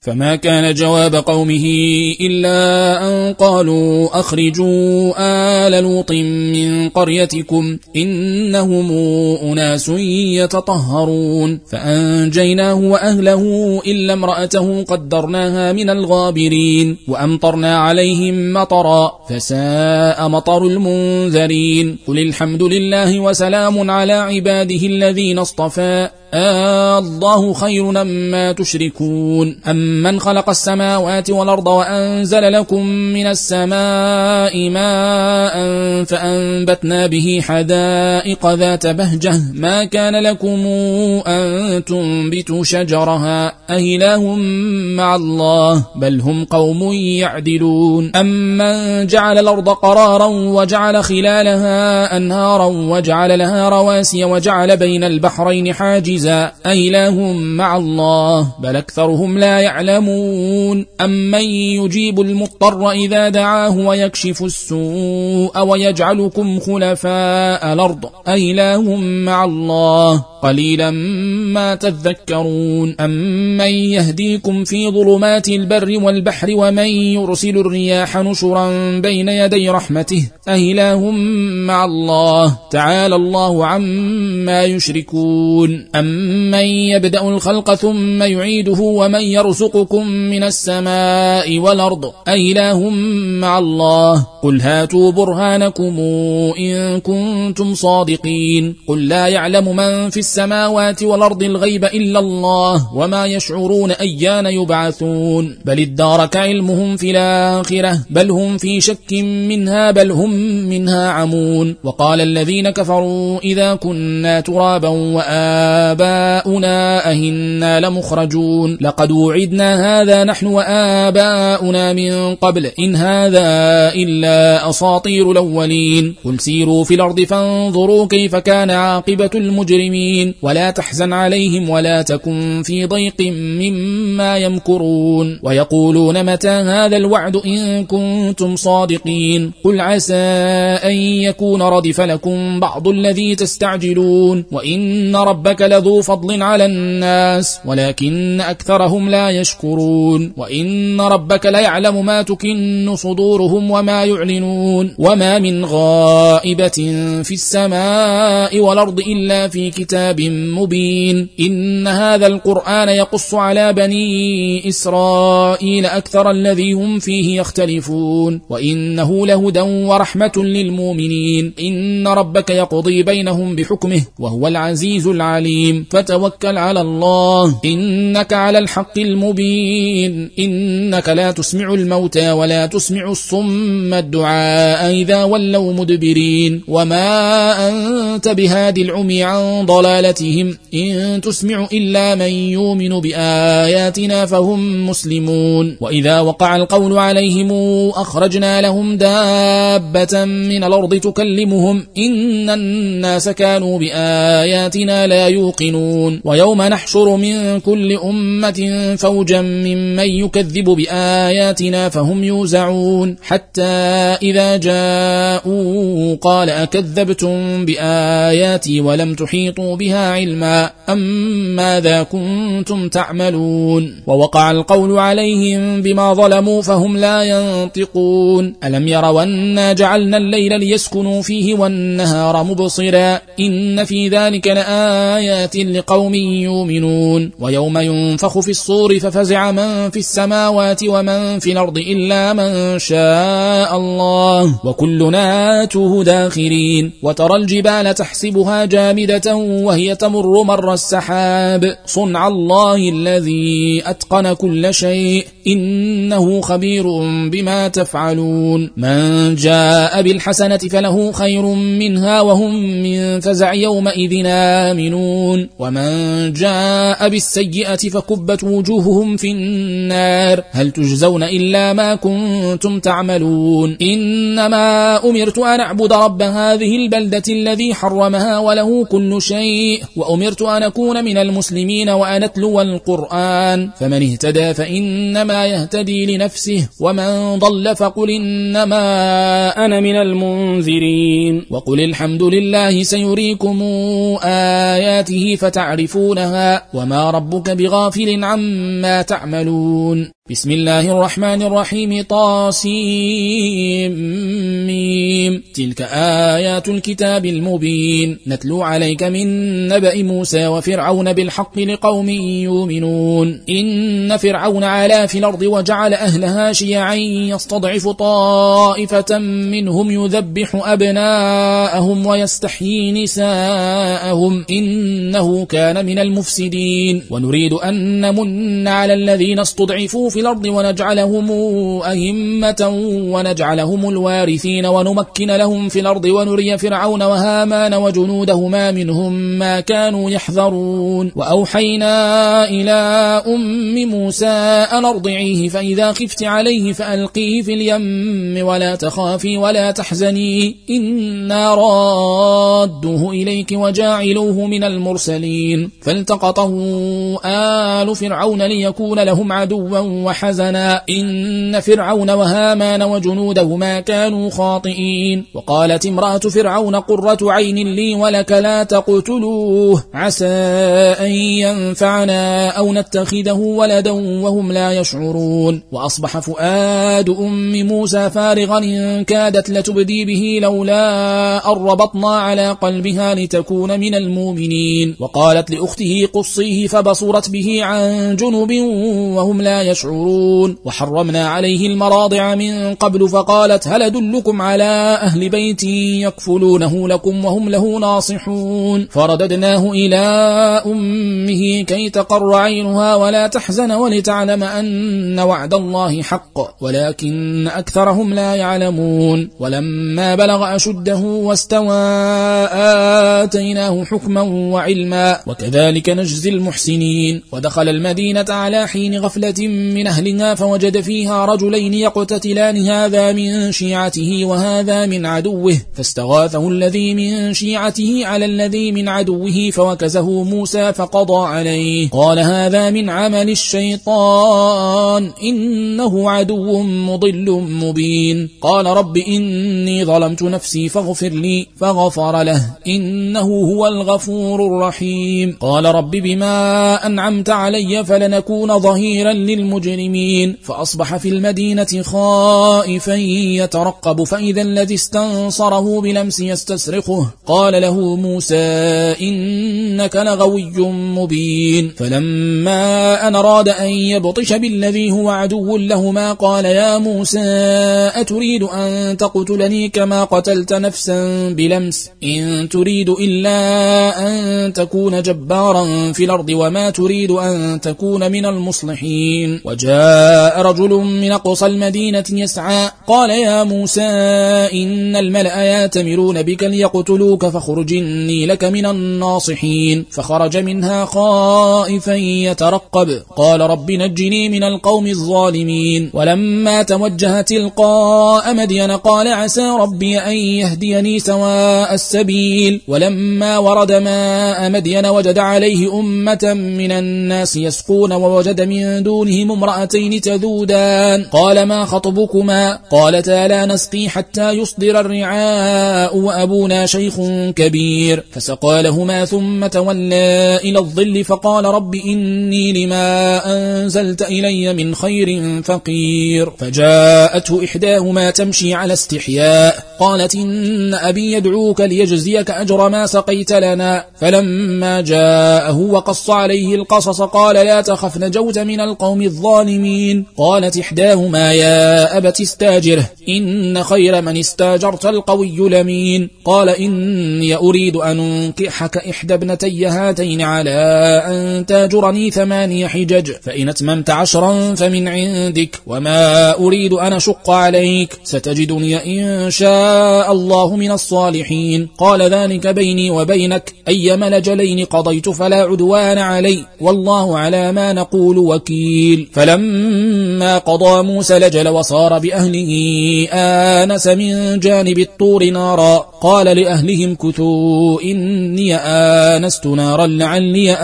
فما كان جواب قومه إلا أن قالوا أخرجوا آل لوط من قريتكم إنهم أناس يتطهرون فأنجيناه وأهله إلا امرأته قدرناها من الغابرين وأمطرنا عليهم مطرا فساء مطر المنذرين قل الحمد لله وسلام على عباده الذين اصطفى آه الله خير مما تشركون. أمن خلق السماوات والأرض وأنزل لكم من السماء ماء فأنبتنا به حدائق ذات بهجة. ما كان لكم أن تنبتوا شجرها؟ أهله مع الله بل هم قوم يعدلون. أمن جعل الأرض قرارا وجعل خلالها أنهارا وجعل لها رواسي وجعل بين البحرين حاجزا عزيزا أإله مع الله بل أكثرهم لا يعلمون. أمن يجيب المضطر إذا دعاه ويكشف السوء ويجعلكم خلفاء الأرض أإله مع الله قليلا ما تذكرون. أمن يهديكم في ظلمات البر والبحر ومن يرسل الرياح نشرا بين يدي رحمته أإله مع الله. تعالى الله عما يشركون. أمن يبدأ الخلق ثم يعيده ومن يرزقكم من السماء والأرض أإله مع الله قل هاتوا برهانكم إن كنتم صادقين قل لا يعلم من في السماوات والأرض الغيب إلا الله وما يشعرون أيان يبعثون بل ادارك علمهم في الآخرة بل هم في شك منها بل هم منها عمون وقال الذين كفروا إذا كنا ترابا وآباؤنا أهنا لمخرجون. لقد وعدنا هذا نحن وآباؤنا من قبل. إن هذا إلا أساطير الأولين. قل سيروا في الأرض فانظروا كيف كان عاقبة المجرمين. ولا تحزن عليهم ولا تكن في ضيق مما يمكرون. ويقولون متى هذا الوعد إن كنتم صادقين. قل عسى أن يكون ردف لكم بعض الذي تستعجلون. وإن ربك لذو فضل على الناس ولكن أكثرهم لا يشكرون. وإن ربك ليعلم ما تكن صدورهم وما يعلنون. وما من غائبة في السماء والأرض إلا في كتاب مبين. إن هذا القرآن يقص على بني إسرائيل أكثر الذي هم فيه يختلفون. وإنه لهدى ورحمة للمؤمنين. إن ربك يقضي بينهم بحكمه وهو العزيز العليم. فتوكل على الله. إنك على الحق المبين. إنك لا تسمع الموتى ولا تسمع الصم الدعاء إذا ولوا مدبرين. وما أنت بهادي العمي عن ضلالتهم. إن تسمع إلا من يؤمن بآياتنا فهم مسلمون. وإذا وقع القول عليهم أخرجنا لهم دابة من الأرض تكلمهم. إن الناس كانوا بآياتنا لا يوقنون. ويوم نحشر من كل أمة فوجا ممن يكذب بآياتنا فهم يوزعون. حتى إذا جاءوا قال أكذبتم بآياتي ولم تحيطوا بها علما أم ماذا كنتم تعملون؟ ووقع القول عليهم بما ظلموا فهم لا ينطقون. ألم يروا أنا جعلنا الليل ليسكنوا فيه والنهار مبصرا إن في ذلك لآيات لقوم يؤمنون. ويوم ينفخ في الصور ففزع من في السماوات ومن في الأرض إلا من شاء الله. وكلنا آتوه داخرين وترى الجبال تحسبها جامدة وهي تمر مر السحاب. صنع الله الذي أتقن كل شيء. إنه خبير بما تفعلون. من جاء بالحسنة فله خير منها وهم من فزع يومئذ آمنون. ومن جاء بالسيئة فكبت وجوههم في النار هل تجزون إلا ما كنتم تعملون إنما أمرت أن أعبد رب هذه البلدة الذي حرمها وله كل شيء وأمرت أن أكون من المسلمين وأن أتلو القرآن فمن اهتدى فإنما يهتدي لنفسه ومن ضل فقل إنما أنا من المنذرين وقل الحمد لله سيريكم آياته فتعرفونها وما ربك بغافل عما تعملون بسم الله الرحمن الرحيم. طاسيم تلك آيات الكتاب المبين. نتلو عليك من نبأ موسى وفرعون بالحق لقوم يؤمنون. إن فرعون علا في الأرض وجعل أهلها شيعا يستضعف طائفة منهم يذبح أبناءهم ويستحيي نساءهم. إنه كان من المفسدين. ونريد أن نمن على الذين استضعفوا في الأرض ونجعلهم أئمة ونجعلهم الوارثين ونمكن لهم في الأرض ونري فرعون وهامان وجنودهما منهم ما كانوا يحذرون. وأوحينا إلى أم موسى أن أرضعيه فإذا خفت عليه فألقيه في اليم ولا تخافي ولا تحزني إنا رادوه إليك وجاعلوه من المرسلين. فالتقطه آل فرعون ليكون لهم عدوا وحزنا إن فرعون وهامان وجنودهما كانوا خاطئين. وقالت امرأة فرعون قرة عين لي ولك لا تقتلوه. عسى أن ينفعنا أو نتخذه ولدا وهم لا يشعرون. وأصبح فؤاد أم موسى فارغا إن كادت لتبدي به لولا أن ربطنا على قلبها لتكون من المؤمنين. وقالت لأخته قصيه فبصرت به عن جنب وهم لا يشعرون. يشعرون وحرمنا عليه المراضع من قبل فقالت هل أدلكم على أهل بيت يكفلونه لكم وهم له ناصحون فرددناه إلى أمه كي تقر عينها ولا تحزن ولتعلم أن وعد الله حق ولكن أكثرهم لا يعلمون ولما بلغ أشده واستوى آتيناه حكما وعلما وكذلك نجزي المحسنين ودخل المدينة على حين غفلة من أهلها فوجد فيها رجلين يقتتلان هذا من شيعته وهذا من عدوه. فاستغاثه الذي من شيعته على الذي من عدوه فوكزه موسى فقضى عليه. قال هذا من عمل الشيطان إنه عدو مضل مبين. قال رب إني ظلمت نفسي فاغفر لي فغفر له إنه هو الغفور الرحيم. قال رب بما أنعمت علي فلنكون ظهيرا للمجرمين. المجرمين فأصبح في المدينة خائفا يترقب فإذا الذي استنصره بلمس يستسرقه. قال له موسى إنك لغوي مبين. فلما أن أراد أن يبطش بالذي هو عدو لهما قال يا موسى أتريد أن تقتلني كما قتلت نفسا بلمس؟ إن تريد إلا أن تكون جبارا في الأرض وما تريد أن تكون من المصلحين. وجاء رجل من أقصى المدينة يسعى قال يا موسى إن الملأ ياتمرون بك ليقتلوك فخرج إني لك من الناصحين. فخرج منها خائفا يترقب قال رب نجني من القوم الظالمين. ولما توجه تلقاء مدين قال عسى ربي أن يهديني سواء السبيل. ولما ورد ماء مدين وجد عليه أمة من الناس يسقون ووجد من دونهم امرأتين تذودان. قال ما خطبكما؟ قالتا لا نسقي حتى يصدر الرعاء وأبونا شيخ كبير. فسقى لهما ثم تولى إلى الظل فقال رب إني لما أنزلت إلي من خير فقير. فجاءته إحداهما تمشي على استحياء. قالت إن أبي يدعوك ليجزيك أجر ما سقيت لنا. فلما جاءه وقص عليه القصص قال لا تخف نجوت من القوم الظالمين. قالت إحداهما يا أبت استاجره إن خير من استاجرت القوي لمين؟ قال إني أريد أن أنكحك إحدى ابنتي هاتين على أن تاجرني ثماني حجج فإن أتممت عشرا فمن عندك وما أريد أن أشق عليك ستجدني إن شاء الله من الصالحين. قال ذلك بيني وبينك أي ملجلين قضيت فلا عدوان علي والله على ما نقول وكيل. فلا فلما قضى موسى لجل وصار بأهله آنس من جانب الطور نارا. قال لأهلهم كثوا إني آنست نارا لعلي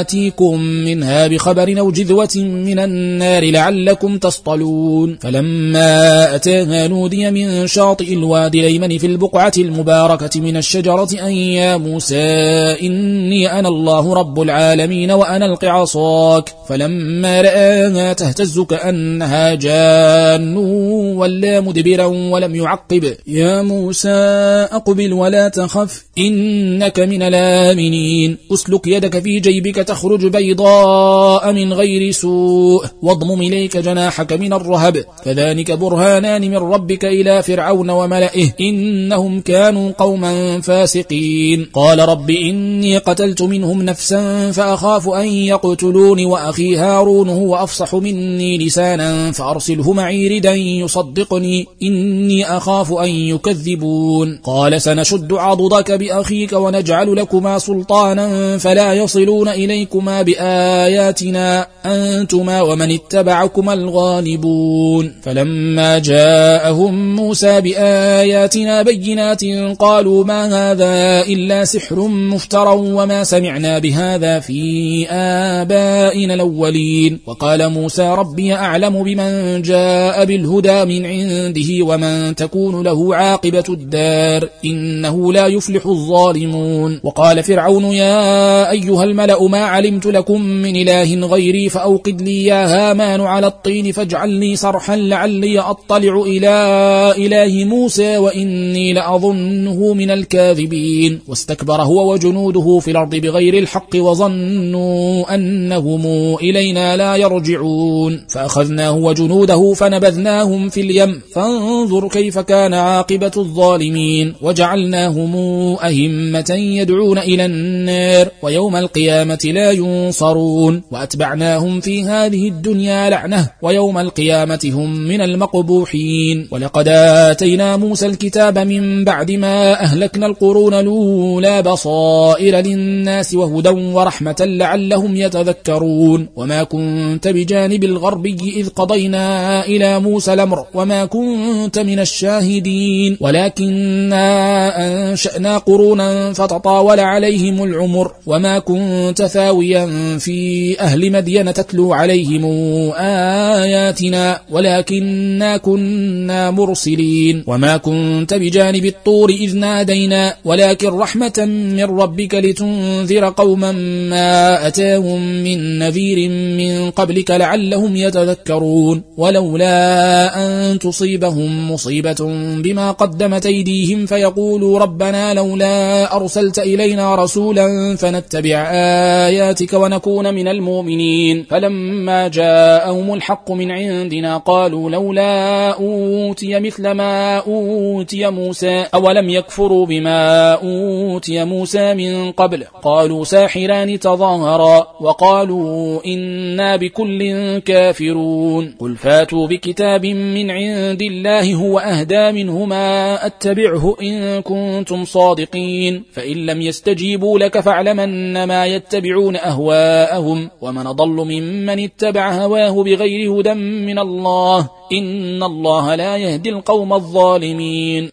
آتيكم منها بخبر أو جذوة من النار لعلكم تصطلون. فلما أتاها نودي من شاطئ الوادي ليمن في البقعة المباركة من الشجرة أن يا موسى إني أنا الله رب العالمين وأنا القع عصاك فلما رآها تهتز كأنها جان ولا مدبرا ولم يعقب. يا موسى أقبل ولا تخف إنك من الآمنين. أسلك يدك في جيبك تخرج بيضاء من غير سوء واضمم إليك جناحك من الرهب. فذلك برهانان من ربك إلى فرعون وملئه إنهم كانوا قوما فاسقين. قال رب إني قتلت منهم نفسا فأخاف أن يقتلون وأخي هارون هو أفصح مني لسانا فأرسله معي ردا يصدقني إني أخاف أن يكذبون. قال سنشد عضدك بأخيك ونجعل لكما سلطانا فلا يصلون إليكما بآياتنا أنتما ومن اتبعكما الغالبون. فلما جاءهم موسى بآياتنا بينات قالوا ما هذا إلا سحر مفترى وما سمعنا بهذا في آبائنا الأولين. وقال موسى ربي أعلم بمن جاء بالهدى من عنده ومن تكون له عاقبة الدار إنه لا يفلح الظالمون. وقال فرعون يا أيها الملأ ما علمت لكم من إله غيري فأوقد لي يا هامان على الطين فاجعلني صرحا لعلي أطلع إلى إله موسى وإني لأظنه من الكاذبين. واستكبر هو وجنوده في الأرض بغير الحق وظنوا أنهم إلينا لا يرجعون. فأخذناه وجنوده فنبذناهم في اليم. فانظر كيف كان عاقبة الظالمين. وجعلناهم أهمة يدعون إلى النار. ويوم القيامة لا ينصرون. وأتبعناهم في هذه الدنيا لعنة. ويوم القيامة هم من المقبوحين. ولقد آتينا موسى الكتاب من بعد ما أهلكنا القرون الأولى بصائر للناس وهدى ورحمة لعلهم يتذكرون. وما كنت بجانب الغربي إذ قضينا إلى موسى الأمر وما كنت من الشاهدين. ولكننا أنشأنا قرونا فتطاول عليهم العمر وما كنت ثاويا في أهل مدين تتلو عليهم آياتنا. ولكننا كنا مرسلين. وما كنت بجانب الطور إذ نادينا. ولكن رحمة من ربك لتنذر قوما ما أتاهم من نذير من قبلك لعلهم يتذكرون ولولا أن تصيبهم مصيبة بما قدمت أيديهم فيقولوا ربنا لولا أرسلت إلينا رسولا فنتبع آياتك ونكون من المؤمنين فلما جاءهم الحق من عندنا قالوا لولا أوتي مثل ما أوتي موسى أولم يكفروا بما أوتي موسى من قبل قالوا ساحران تظاهرا وقالوا إنا بكل كافرون. قل فاتوا بكتاب من عند الله هو أهدى منهما أتبعه إن كنتم صادقين. فإن لم يستجيبوا لك فاعلمن ما يتبعون أهواءهم. ومن ضل ممن اتبع هواه بغير هدى من الله إن الله لا يهدي القوم الظالمين.